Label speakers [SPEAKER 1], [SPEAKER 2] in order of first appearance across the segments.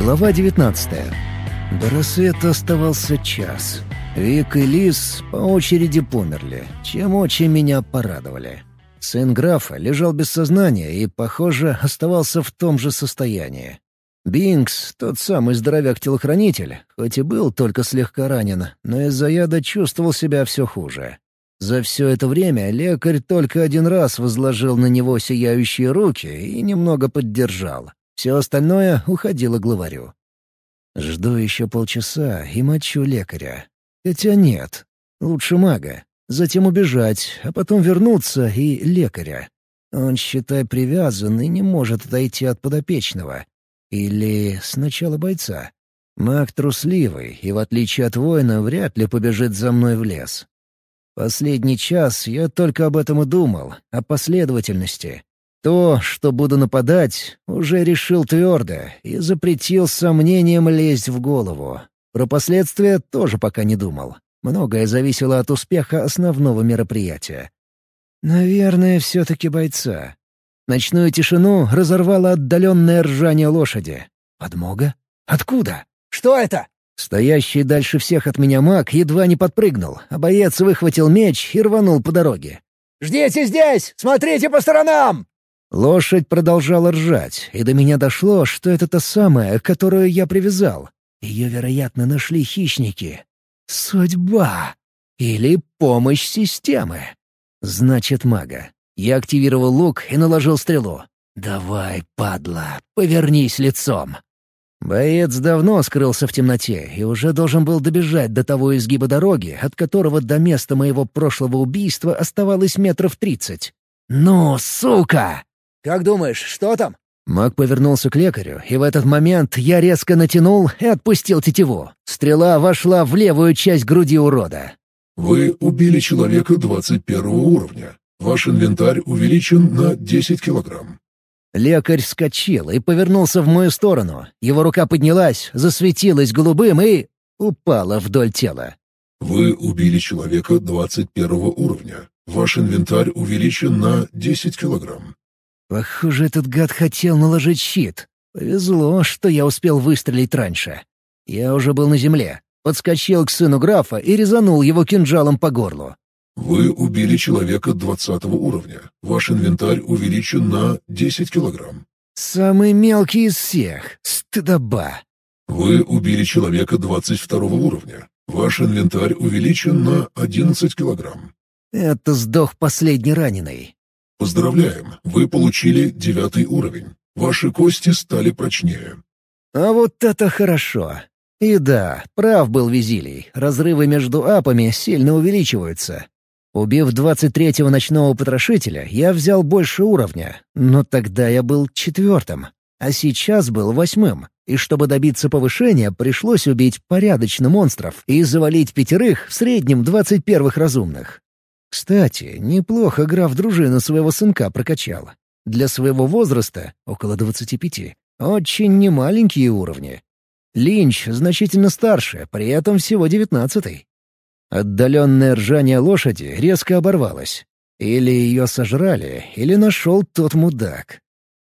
[SPEAKER 1] Глава 19. До рассвета оставался час. Вик и Лис по очереди померли, чем очень меня порадовали. Сын графа лежал без сознания и, похоже, оставался в том же состоянии. Бинкс, тот самый здоровяк-телохранитель, хоть и был только слегка ранен, но из-за яда чувствовал себя все хуже. За все это время лекарь только один раз возложил на него сияющие руки и немного поддержал. Все остальное уходило главарю. Жду еще полчаса и мочу лекаря. Хотя нет, лучше мага. Затем убежать, а потом вернуться и лекаря. Он, считай, привязан и не может отойти от подопечного. Или сначала бойца. Маг трусливый и, в отличие от воина, вряд ли побежит за мной в лес. Последний час я только об этом и думал, о последовательности. То, что буду нападать, уже решил твердо и запретил сомнениям лезть в голову. Про последствия тоже пока не думал. Многое зависело от успеха основного мероприятия. Наверное, все-таки бойца. Ночную тишину разорвало отдаленное ржание лошади. Подмога? Откуда? Что это? Стоящий дальше всех от меня маг едва не подпрыгнул, а боец выхватил меч и рванул по дороге.
[SPEAKER 2] «Ждите здесь! Смотрите по сторонам!»
[SPEAKER 1] Лошадь продолжала ржать, и до меня дошло, что это та самая, которую я привязал. Ее, вероятно, нашли хищники. Судьба! Или помощь системы. Значит, мага. Я активировал лук и наложил стрелу. «Давай, падла, повернись лицом!» Боец давно скрылся в темноте и уже должен был добежать до того изгиба дороги, от которого до места моего прошлого убийства оставалось метров тридцать. «Ну, сука!»
[SPEAKER 2] «Как думаешь, что там?»
[SPEAKER 1] Маг повернулся к лекарю, и в этот момент я резко натянул и отпустил тетиву. Стрела вошла в левую часть груди урода.
[SPEAKER 3] «Вы убили человека 21 уровня. Ваш инвентарь увеличен на 10 килограмм».
[SPEAKER 1] Лекарь вскочил и повернулся в мою сторону. Его рука поднялась, засветилась голубым и... упала вдоль тела.
[SPEAKER 3] «Вы убили человека 21 уровня. Ваш инвентарь увеличен на 10 килограмм».
[SPEAKER 1] Похоже, этот гад хотел наложить щит. Повезло, что я успел выстрелить раньше. Я уже был на земле. Подскочил к сыну графа и резанул его кинжалом по горлу.
[SPEAKER 3] «Вы убили человека 20 уровня. Ваш инвентарь увеличен на 10 килограмм».
[SPEAKER 1] «Самый мелкий из всех. Стыдоба».
[SPEAKER 3] «Вы убили человека 22 уровня. Ваш инвентарь увеличен на 11 килограмм».
[SPEAKER 1] Это сдох последний раненый.
[SPEAKER 3] Поздравляем, вы получили девятый уровень. Ваши кости стали прочнее.
[SPEAKER 1] А вот это хорошо. И да, прав был Визилий, разрывы между апами сильно увеличиваются. Убив двадцать третьего ночного потрошителя, я взял больше уровня, но тогда я был четвертым, а сейчас был восьмым. И чтобы добиться повышения, пришлось убить порядочно монстров и завалить пятерых в среднем двадцать первых разумных. Кстати, неплохо граф дружину своего сынка прокачал. Для своего возраста, около двадцати пяти, очень немаленькие уровни. Линч значительно старше, при этом всего девятнадцатый. Отдаленное ржание лошади резко оборвалось. Или ее сожрали, или нашел тот мудак.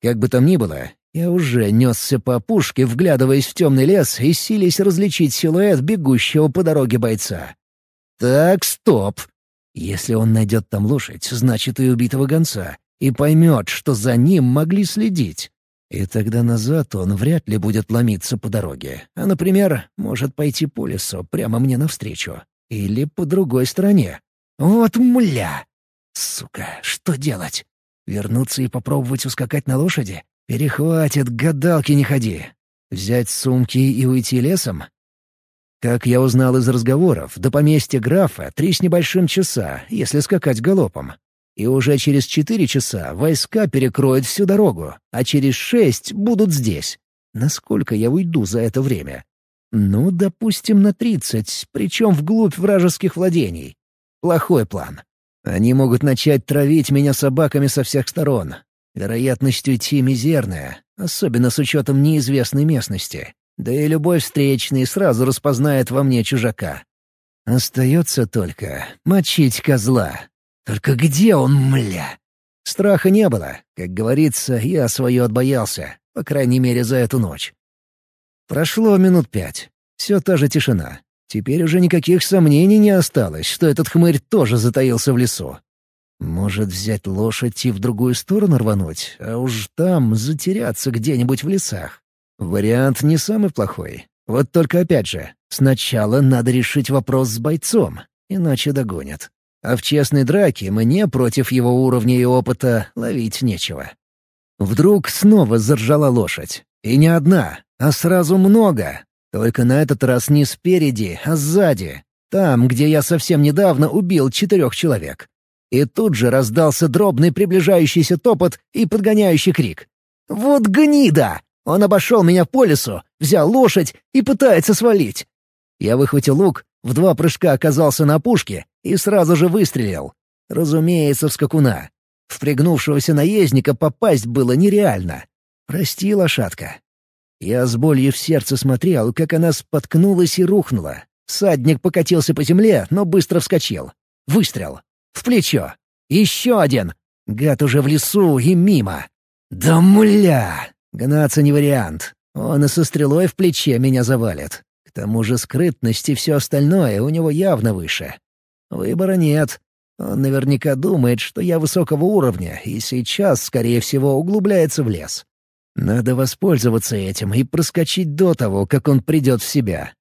[SPEAKER 1] Как бы там ни было, я уже несся по опушке, вглядываясь в темный лес и силясь различить силуэт бегущего по дороге бойца. Так, стоп. Если он найдет там лошадь, значит и убитого гонца, и поймет, что за ним могли следить. И тогда назад он вряд ли будет ломиться по дороге, а, например, может пойти по лесу прямо мне навстречу. Или по другой стороне. Вот мля! Сука, что делать? Вернуться и попробовать ускакать на лошади? Перехватит, гадалки не ходи. Взять сумки и уйти лесом? Как я узнал из разговоров, до поместья графа три с небольшим часа, если скакать галопом. И уже через четыре часа войска перекроют всю дорогу, а через шесть будут здесь. Насколько я уйду за это время? Ну, допустим, на тридцать, причем вглубь вражеских владений. Плохой план. Они могут начать травить меня собаками со всех сторон. Вероятность уйти мизерная, особенно с учетом неизвестной местности. Да и любой встречный сразу распознает во мне чужака. Остается только мочить козла. Только где он, мля? Страха не было. Как говорится, я свое отбоялся. По крайней мере, за эту ночь. Прошло минут пять. Все та же тишина. Теперь уже никаких сомнений не осталось, что этот хмырь тоже затаился в лесу. Может, взять лошадь и в другую сторону рвануть, а уж там затеряться где-нибудь в лесах. Вариант не самый плохой. Вот только опять же, сначала надо решить вопрос с бойцом, иначе догонят. А в честной драке мне против его уровня и опыта ловить нечего. Вдруг снова заржала лошадь. И не одна, а сразу много. Только на этот раз не спереди, а сзади. Там, где я совсем недавно убил четырех человек. И тут же раздался дробный приближающийся топот и подгоняющий крик. «Вот гнида! Он обошел меня по лесу, взял лошадь и пытается свалить!» Я выхватил лук, в два прыжка оказался на пушке и сразу же выстрелил. Разумеется, в скакуна. В пригнувшегося наездника попасть было нереально. «Прости, лошадка». Я с болью в сердце смотрел, как она споткнулась и рухнула. Садник покатился по земле, но быстро вскочил. Выстрел. В плечо. Еще один. Гад уже в лесу и мимо. Да мля! Гнаться не вариант. Он и со стрелой в плече меня завалит. К тому же скрытность и все остальное у него явно выше. Выбора нет. Он наверняка думает, что я высокого уровня, и сейчас, скорее всего, углубляется в лес. Надо воспользоваться этим и проскочить до того, как он придет в себя.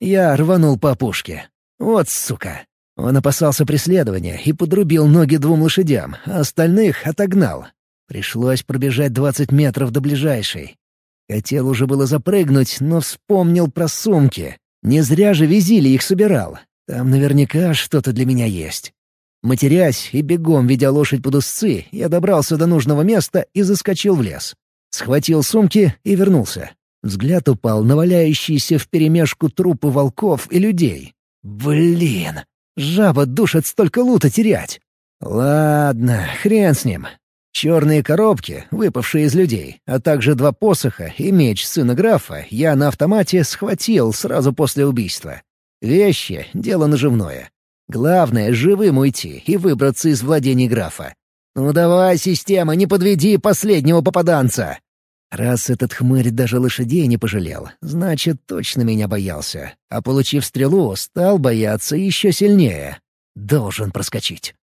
[SPEAKER 1] Я рванул по опушке. Вот сука. Он опасался преследования и подрубил ноги двум лошадям, а остальных отогнал. Пришлось пробежать двадцать метров до ближайшей. Хотел уже было запрыгнуть, но вспомнил про сумки. Не зря же визили их собирал. Там наверняка что-то для меня есть. Матерясь и бегом ведя лошадь под узцы, я добрался до нужного места и заскочил в лес. Схватил сумки и вернулся. Взгляд упал на валяющиеся вперемешку трупы волков и людей. Блин, Жаба душит столько лута терять. Ладно, хрен с ним. Черные коробки, выпавшие из людей, а также два посоха и меч сына графа я на автомате схватил сразу после убийства. Вещи — дело наживное. Главное — живым уйти и выбраться из владений графа. «Ну давай, система, не подведи последнего попаданца!» Раз этот хмырь даже лошадей не пожалел, значит, точно меня боялся. А получив стрелу, стал бояться еще сильнее. Должен проскочить.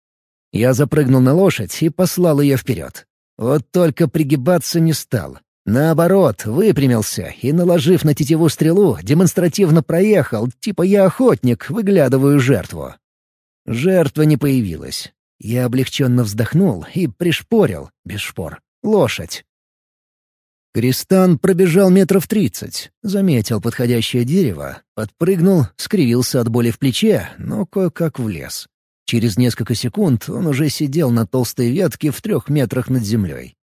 [SPEAKER 1] Я запрыгнул на лошадь и послал ее вперед. Вот только пригибаться не стал. Наоборот, выпрямился и, наложив на тетиву стрелу, демонстративно проехал, типа я охотник, выглядываю жертву. Жертва не появилась. Я облегченно вздохнул и пришпорил, без шпор, лошадь. Кристан пробежал метров тридцать, заметил подходящее дерево, подпрыгнул, скривился от боли в плече, но кое-как влез. Через несколько секунд он уже сидел на толстой ветке в трех метрах над землей.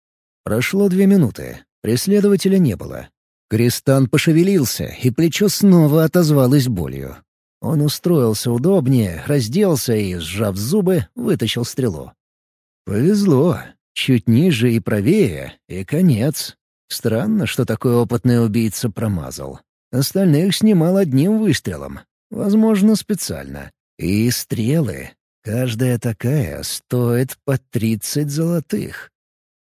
[SPEAKER 1] Прошло две минуты. Преследователя не было. Кристан пошевелился, и плечо снова отозвалось болью. Он устроился удобнее, разделся и, сжав зубы, вытащил стрелу. Повезло. Чуть ниже и правее, и конец. Странно, что такой опытный убийца промазал. Остальных снимал одним выстрелом. Возможно, специально. И стрелы. Каждая такая стоит по тридцать золотых.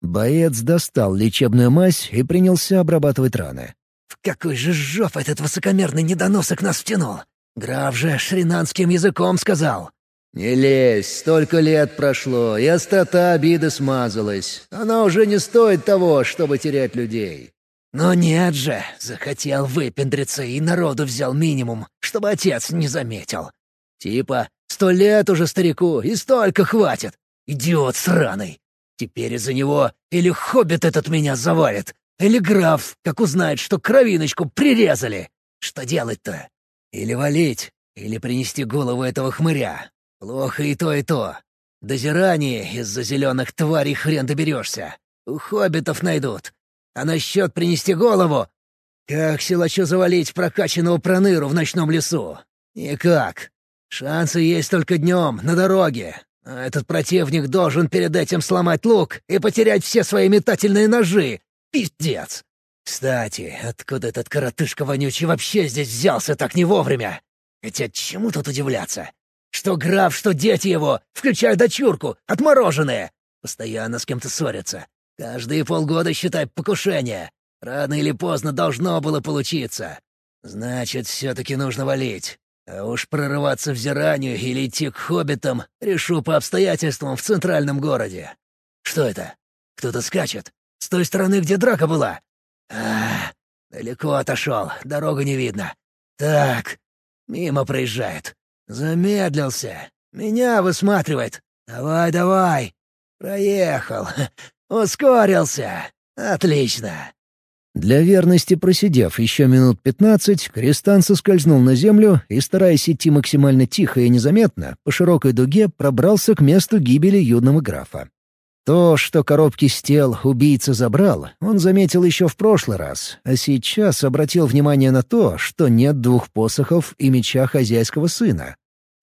[SPEAKER 1] Боец достал лечебную мазь и принялся обрабатывать раны.
[SPEAKER 2] «В какой же жоп этот высокомерный недоносок нас втянул? Граф же шринанским языком сказал.
[SPEAKER 1] «Не лезь, столько лет прошло, и острота обиды смазалась. Она уже не стоит того, чтобы терять людей».
[SPEAKER 2] «Но нет же, захотел выпендриться и народу взял минимум, чтобы отец не заметил. Типа, сто лет уже старику, и столько хватит. Идиот сраный. Теперь из-за него или хоббит этот меня завалит, или граф, как узнает, что кровиночку прирезали. Что делать-то? Или валить, или принести голову этого хмыря. Плохо и то, и то. До Зирани из-за зеленых тварей хрен доберешься. У хоббитов найдут. А насчет принести голову... Как силачу завалить прокачанного проныру в ночном лесу? Никак. Шансы есть только днем, на дороге. А этот противник должен перед этим сломать лук и потерять все свои метательные ножи. Пиздец. Кстати, откуда этот коротышка вонючий вообще здесь взялся так не вовремя? Хотя чему тут удивляться? Что граф, что дети его, включая дочурку, отмороженные. Постоянно с кем-то ссорятся. Каждые полгода, считай, покушение. Рано или поздно должно было получиться. Значит, все-таки нужно валить. А уж прорываться в Зиранию или идти к хоббитам решу по обстоятельствам в центральном городе. Что это? Кто-то скачет. С той стороны, где драка была. А, далеко отошел, дорогу не видно. Так, мимо проезжает. Замедлился. Меня высматривает. Давай, давай. Проехал. Ускорился. Отлично.
[SPEAKER 1] Для верности просидев еще минут пятнадцать, Кристан соскользнул на землю и, стараясь идти максимально тихо и незаметно, по широкой дуге пробрался к месту гибели юного графа. То, что коробки с тел убийца забрал, он заметил еще в прошлый раз, а сейчас обратил внимание на то, что нет двух посохов и меча хозяйского сына.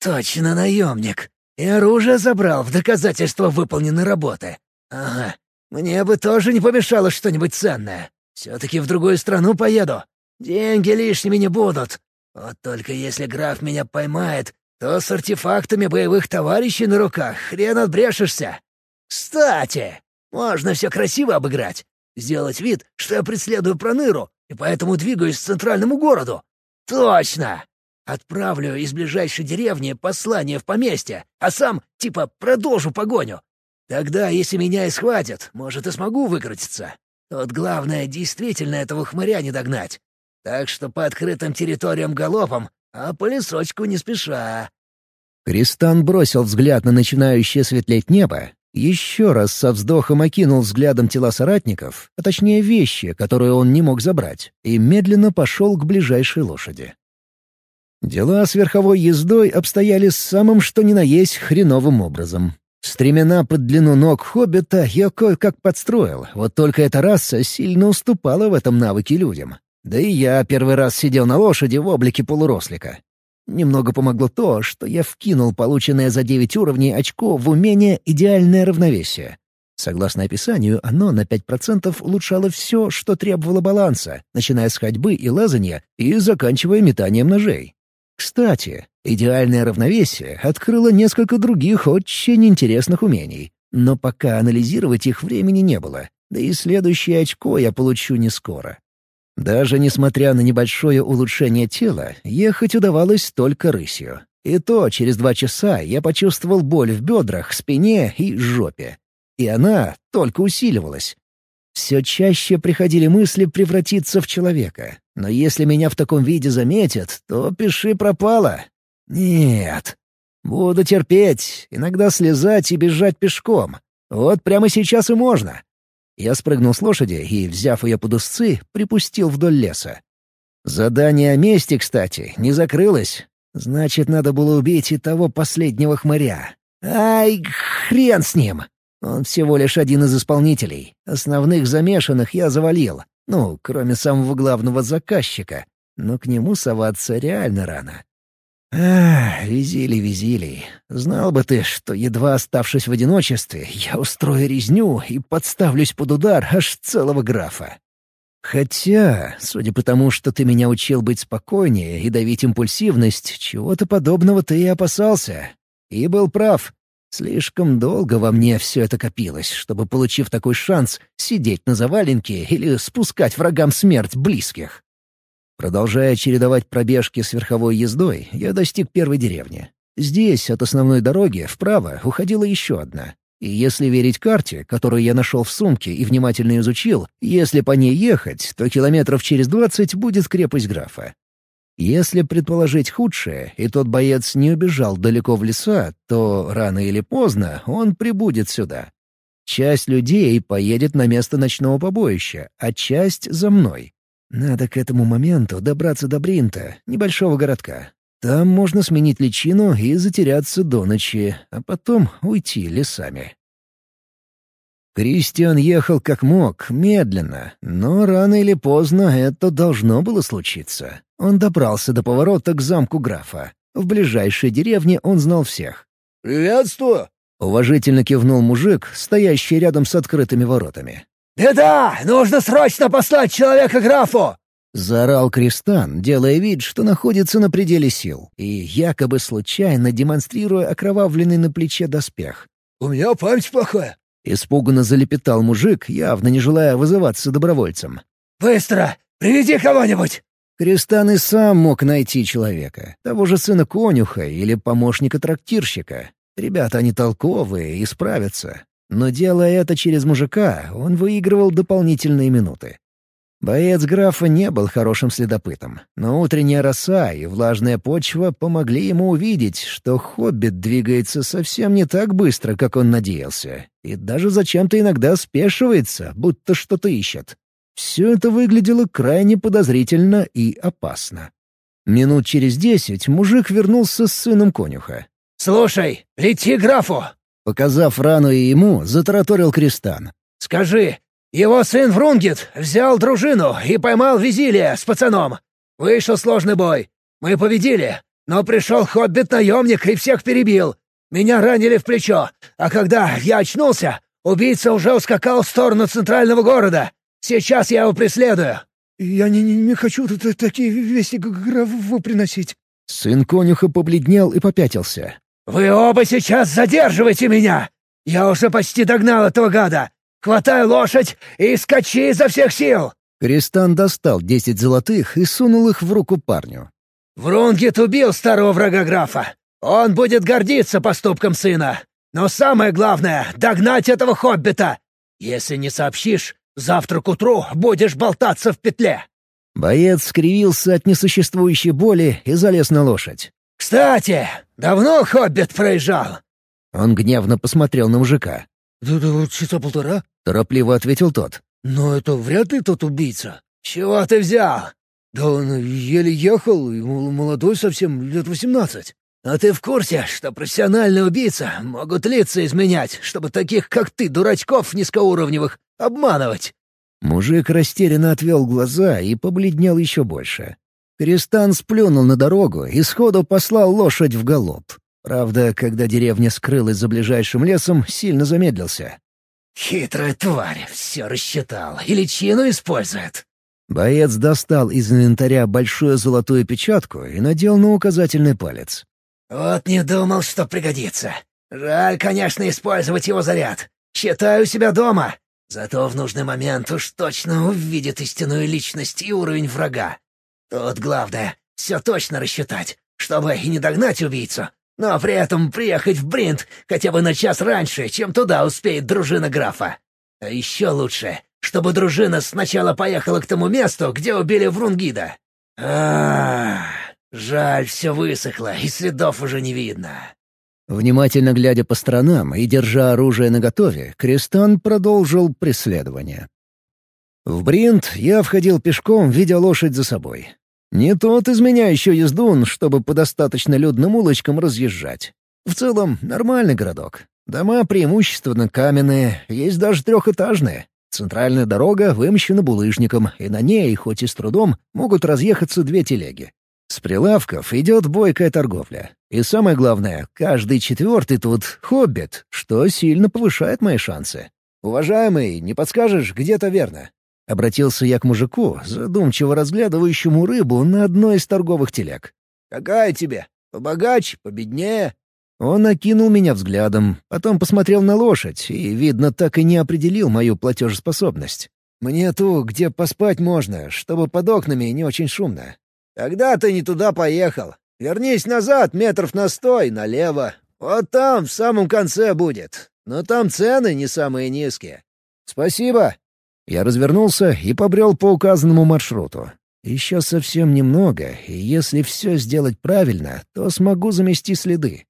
[SPEAKER 2] «Точно наемник! И оружие забрал в доказательство выполненной работы. Ага, мне бы тоже не помешало что-нибудь ценное. Все-таки в другую страну поеду. Деньги лишними не будут. Вот только если граф меня поймает, то с артефактами боевых товарищей на руках хрен отбрешешься. Кстати, можно все красиво обыграть. Сделать вид, что я преследую Проныру, и поэтому двигаюсь к центральному городу. Точно! Отправлю из ближайшей деревни послание в поместье, а сам, типа, продолжу погоню. Тогда, если меня и схватят, может, и смогу выкрутиться. Тут главное действительно этого хмыря не догнать. Так что по открытым территориям галопом, а по лесочку не спеша».
[SPEAKER 1] Кристан бросил взгляд на начинающее светлеть небо, еще раз со вздохом окинул взглядом тела соратников, а точнее вещи, которые он не мог забрать, и медленно пошел к ближайшей лошади. Дела с верховой ездой обстояли самым что ни на есть хреновым образом. Стремена под длину ног хоббита я кое-как подстроил, вот только эта раса сильно уступала в этом навыке людям. Да и я первый раз сидел на лошади в облике полурослика. Немного помогло то, что я вкинул полученное за девять уровней очко в умение «Идеальное равновесие». Согласно описанию, оно на 5% улучшало все, что требовало баланса, начиная с ходьбы и лазания и заканчивая метанием ножей. Кстати, идеальное равновесие открыло несколько других очень интересных умений, но пока анализировать их времени не было, да и следующее очко я получу не скоро. Даже несмотря на небольшое улучшение тела, ехать удавалось только рысью. И то через два часа я почувствовал боль в бедрах, спине и жопе. И она только усиливалась. Все чаще приходили мысли превратиться в человека. Но если меня в таком виде заметят, то пиши пропало. Нет. Буду терпеть, иногда слезать и бежать пешком. Вот прямо сейчас и можно. Я спрыгнул с лошади и, взяв ее под узцы, припустил вдоль леса. Задание о месте, кстати, не закрылось. Значит, надо было убить и того последнего хмыря. Ай, хрен с ним! Он всего лишь один из исполнителей. Основных замешанных я завалил. Ну, кроме самого главного заказчика. Но к нему соваться реально рано. Ах, визили, визили. Знал бы ты, что, едва оставшись в одиночестве, я устрою резню и подставлюсь под удар аж целого графа. Хотя, судя по тому, что ты меня учил быть спокойнее и давить импульсивность, чего-то подобного ты и опасался. И был прав. Слишком долго во мне все это копилось, чтобы, получив такой шанс, сидеть на заваленке или спускать врагам смерть близких. Продолжая чередовать пробежки с верховой ездой, я достиг первой деревни. Здесь от основной дороги вправо уходила еще одна. И если верить карте, которую я нашел в сумке и внимательно изучил, если по ней ехать, то километров через двадцать будет крепость графа. Если предположить худшее, и тот боец не убежал далеко в леса, то рано или поздно он прибудет сюда. Часть людей поедет на место ночного побоища, а часть — за мной. Надо к этому моменту добраться до Бринта, небольшого городка. Там можно сменить личину и затеряться до ночи, а потом уйти лесами. Кристиан ехал как мог, медленно, но рано или поздно это должно было случиться. Он добрался до поворота к замку графа. В ближайшей деревне он знал всех.
[SPEAKER 2] «Приветствую!»
[SPEAKER 1] — уважительно кивнул мужик, стоящий рядом с открытыми воротами.
[SPEAKER 2] «Беда! Нужно срочно послать человека графу!»
[SPEAKER 1] — заорал Кристан, делая вид, что находится на пределе сил, и якобы случайно демонстрируя окровавленный на плече доспех.
[SPEAKER 2] «У меня память плохая.
[SPEAKER 1] Испуганно залепетал мужик, явно не желая вызываться добровольцем.
[SPEAKER 2] Быстро! Приведи кого-нибудь!»
[SPEAKER 1] Крестан и сам мог найти человека, того же сына конюха или помощника трактирщика. Ребята они толковые и справятся. Но делая это через мужика, он выигрывал дополнительные минуты. Боец графа не был хорошим следопытом, но утренняя роса и влажная почва помогли ему увидеть, что хоббит двигается совсем не так быстро, как он надеялся, и даже зачем-то иногда спешивается, будто что-то ищет. Все это выглядело крайне подозрительно и опасно. Минут через десять мужик вернулся с сыном конюха.
[SPEAKER 2] «Слушай, лети графу!»
[SPEAKER 1] Показав рану и ему, затараторил Кристан.
[SPEAKER 2] «Скажи, его сын Врунгит взял дружину и поймал Визилия с пацаном. Вышел сложный бой. Мы победили, но пришел хоббит-наемник и всех перебил. Меня ранили в плечо, а когда я очнулся, убийца уже ускакал в сторону центрального города. Сейчас я его преследую».
[SPEAKER 4] «Я не, не, хочу тут такие вести графу приносить».
[SPEAKER 1] Сын конюха побледнел и попятился.
[SPEAKER 2] «Вы оба сейчас задерживаете меня! Я уже почти догнал этого гада! Хватай лошадь и скачи изо всех сил!»
[SPEAKER 1] Кристан достал десять золотых и сунул их в руку парню.
[SPEAKER 2] «Врунгит убил старого врага графа. Он будет гордиться поступком сына. Но самое главное — догнать этого хоббита. Если не сообщишь, завтра к утру будешь болтаться в петле».
[SPEAKER 1] Боец скривился от несуществующей боли и залез на лошадь.
[SPEAKER 2] «Кстати, давно хоббит проезжал?»
[SPEAKER 1] Он гневно посмотрел на мужика.
[SPEAKER 4] «Да, да, часа полтора», —
[SPEAKER 1] торопливо ответил тот.
[SPEAKER 4] «Но это вряд ли тот убийца».
[SPEAKER 2] «Чего ты взял?»
[SPEAKER 4] «Да он еле ехал, и молодой совсем, лет восемнадцать».
[SPEAKER 2] «А ты в курсе, что профессиональные убийцы могут лица изменять, чтобы таких, как ты, дурачков низкоуровневых, обманывать?»
[SPEAKER 1] Мужик растерянно отвел глаза и побледнел еще больше. Кристан сплюнул на дорогу и сходу послал лошадь в галоп. Правда, когда деревня скрылась за ближайшим лесом, сильно замедлился.
[SPEAKER 2] «Хитрая тварь, все рассчитал. И личину использует».
[SPEAKER 1] Боец достал из инвентаря большую золотую печатку и надел на указательный палец.
[SPEAKER 2] «Вот не думал, что пригодится. Жаль, конечно, использовать его заряд. Считаю себя дома. Зато в нужный момент уж точно увидит истинную личность и уровень врага. Тут главное — все точно рассчитать, чтобы и не догнать убийцу, но при этом приехать в Бринт хотя бы на час раньше, чем туда успеет дружина графа. А еще лучше, чтобы дружина сначала поехала к тому месту, где убили Врунгида. А, жаль, все высохло, и следов уже не видно.
[SPEAKER 1] Внимательно глядя по сторонам и держа оружие наготове, Крестан продолжил преследование. В Бринт я входил пешком, видя лошадь за собой. Не тот из меня еще ездун, чтобы по достаточно людным улочкам разъезжать. В целом, нормальный городок. Дома преимущественно каменные, есть даже трехэтажные. Центральная дорога вымощена булыжником, и на ней, хоть и с трудом, могут разъехаться две телеги. С прилавков идет бойкая торговля. И самое главное, каждый четвертый тут — хоббит, что сильно повышает мои шансы. «Уважаемый, не подскажешь, где-то верно?» Обратился я к мужику, задумчиво разглядывающему рыбу на одной из торговых телег.
[SPEAKER 2] «Какая тебе? Побогаче, победнее?»
[SPEAKER 1] Он окинул меня взглядом, потом посмотрел на лошадь и, видно, так и не определил мою платежеспособность. «Мне ту, где поспать можно, чтобы под окнами не очень шумно».
[SPEAKER 2] «Тогда ты не туда поехал. Вернись назад метров на сто и налево. Вот там, в самом конце будет. Но там цены не самые низкие».
[SPEAKER 1] «Спасибо», я развернулся и побрел по указанному маршруту. Еще совсем немного, и если все сделать правильно, то смогу замести следы.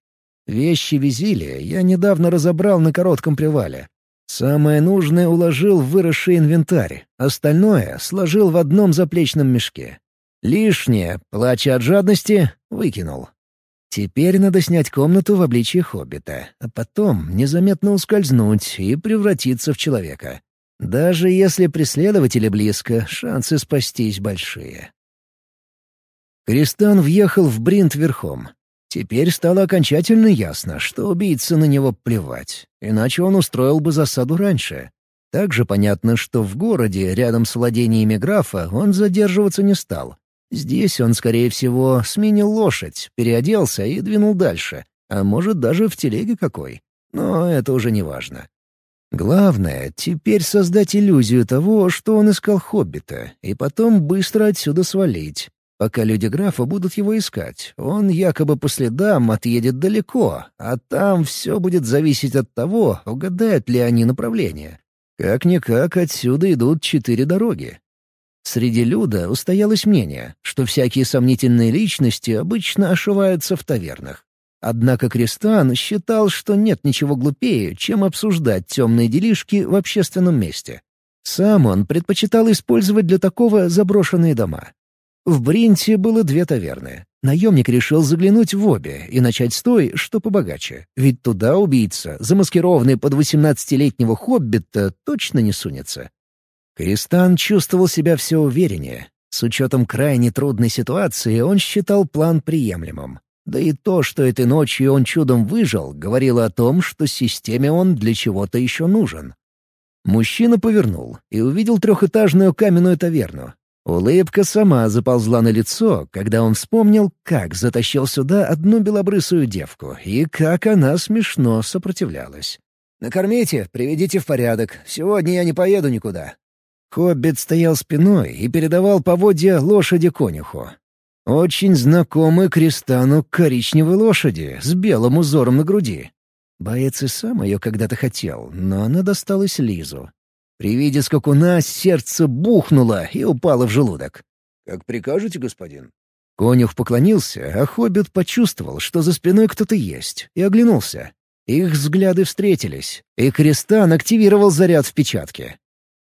[SPEAKER 1] Вещи визили я недавно разобрал на коротком привале. Самое нужное уложил в выросший инвентарь, остальное сложил в одном заплечном мешке. Лишнее, плача от жадности, выкинул. Теперь надо снять комнату в обличье хоббита, а потом незаметно ускользнуть и превратиться в человека. Даже если преследователи близко, шансы спастись большие. Кристан въехал в Бринт верхом. Теперь стало окончательно ясно, что убийце на него плевать, иначе он устроил бы засаду раньше. Также понятно, что в городе, рядом с владениями графа, он задерживаться не стал. Здесь он, скорее всего, сменил лошадь, переоделся и двинул дальше, а может даже в телеге какой. Но это уже не важно. Главное — теперь создать иллюзию того, что он искал хоббита, и потом быстро отсюда свалить. Пока люди графа будут его искать, он якобы по следам отъедет далеко, а там все будет зависеть от того, угадают ли они направление. Как-никак отсюда идут четыре дороги. Среди люда устоялось мнение, что всякие сомнительные личности обычно ошиваются в тавернах. Однако Кристан считал, что нет ничего глупее, чем обсуждать темные делишки в общественном месте. Сам он предпочитал использовать для такого заброшенные дома. В Бринте было две таверны. Наемник решил заглянуть в обе и начать с той, что побогаче. Ведь туда убийца, замаскированный под восемнадцатилетнего хоббита, точно не сунется. Кристан чувствовал себя все увереннее. С учетом крайне трудной ситуации он считал план приемлемым. Да и то, что этой ночью он чудом выжил, говорило о том, что системе он для чего-то еще нужен. Мужчина повернул и увидел трехэтажную каменную таверну. Улыбка сама заползла на лицо, когда он вспомнил, как затащил сюда одну белобрысую девку и как она смешно сопротивлялась.
[SPEAKER 4] «Накормите, приведите в порядок. Сегодня я не поеду никуда».
[SPEAKER 1] Хоббит стоял спиной и передавал поводья лошади конюху. Очень знакомый Кристану коричневой лошади с белым узором на груди. Боец и сам ее когда-то хотел, но она досталась Лизу. При виде скакуна сердце бухнуло и упало в желудок.
[SPEAKER 4] «Как прикажете, господин?»
[SPEAKER 1] Конюх поклонился, а хоббит почувствовал, что за спиной кто-то есть, и оглянулся. Их взгляды встретились, и Кристан активировал заряд в печатке.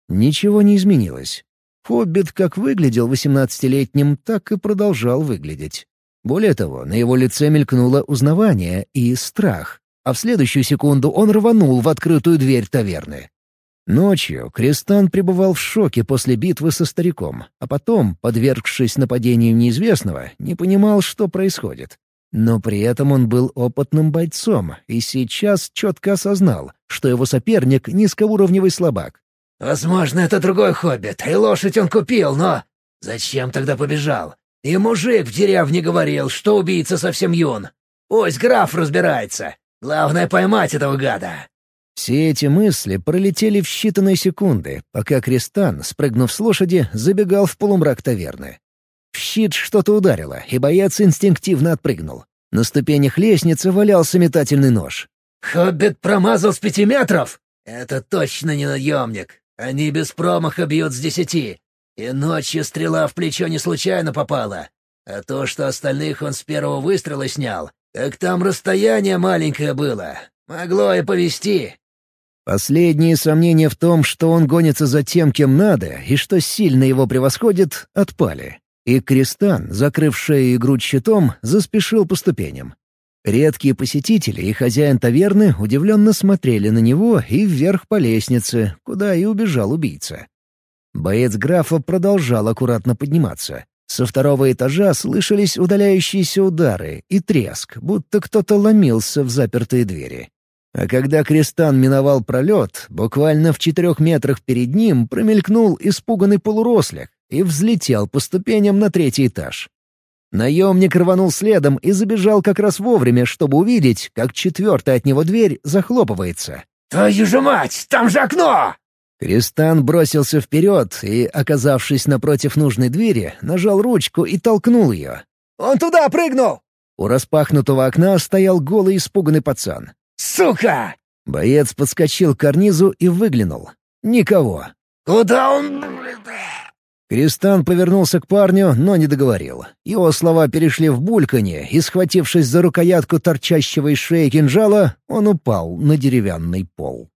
[SPEAKER 1] Ничего не изменилось. Хоббит как выглядел восемнадцатилетним, так и продолжал выглядеть. Более того, на его лице мелькнуло узнавание и страх, а в следующую секунду он рванул в открытую дверь таверны. Ночью Кристан пребывал в шоке после битвы со стариком, а потом, подвергшись нападению неизвестного, не понимал, что происходит. Но при этом он был опытным бойцом и сейчас четко осознал, что его соперник — низкоуровневый слабак.
[SPEAKER 2] «Возможно, это другой хоббит, и лошадь он купил, но... Зачем тогда побежал? И мужик в деревне говорил, что убийца совсем юн. Пусть граф разбирается. Главное — поймать этого гада».
[SPEAKER 1] Все эти мысли пролетели в считанные секунды, пока Кристан, спрыгнув с лошади, забегал в полумрак таверны. В щит что-то ударило, и боец инстинктивно отпрыгнул. На ступенях лестницы валялся метательный нож.
[SPEAKER 2] «Хоббит промазал с пяти метров? Это точно не наемник. Они без промаха бьют с десяти. И ночью стрела в плечо не случайно попала. А то, что остальных он с первого выстрела снял, так там расстояние маленькое было. Могло и повести.
[SPEAKER 1] Последние сомнения в том, что он гонится за тем, кем надо, и что сильно его превосходит, отпали. И Кристан, закрыв шею и грудь щитом, заспешил по ступеням. Редкие посетители и хозяин таверны удивленно смотрели на него и вверх по лестнице, куда и убежал убийца. Боец графа продолжал аккуратно подниматься. Со второго этажа слышались удаляющиеся удары и треск, будто кто-то ломился в запертые двери. А когда Кристан миновал пролет, буквально в четырех метрах перед ним промелькнул испуганный полурослик и взлетел по ступеням на третий этаж. Наемник рванул следом и забежал как раз вовремя, чтобы увидеть, как четвертая от него дверь захлопывается.
[SPEAKER 2] «Твою же мать, там же окно!»
[SPEAKER 1] Кристан бросился вперед и, оказавшись напротив нужной двери, нажал ручку и толкнул ее.
[SPEAKER 4] «Он туда прыгнул!»
[SPEAKER 1] У распахнутого окна стоял голый испуганный пацан.
[SPEAKER 2] «Сука!»
[SPEAKER 1] Боец подскочил к карнизу и выглянул. Никого.
[SPEAKER 2] «Куда он...»
[SPEAKER 1] Кристан повернулся к парню, но не договорил. Его слова перешли в бульканье, и, схватившись за рукоятку торчащего из шеи кинжала, он упал на деревянный пол.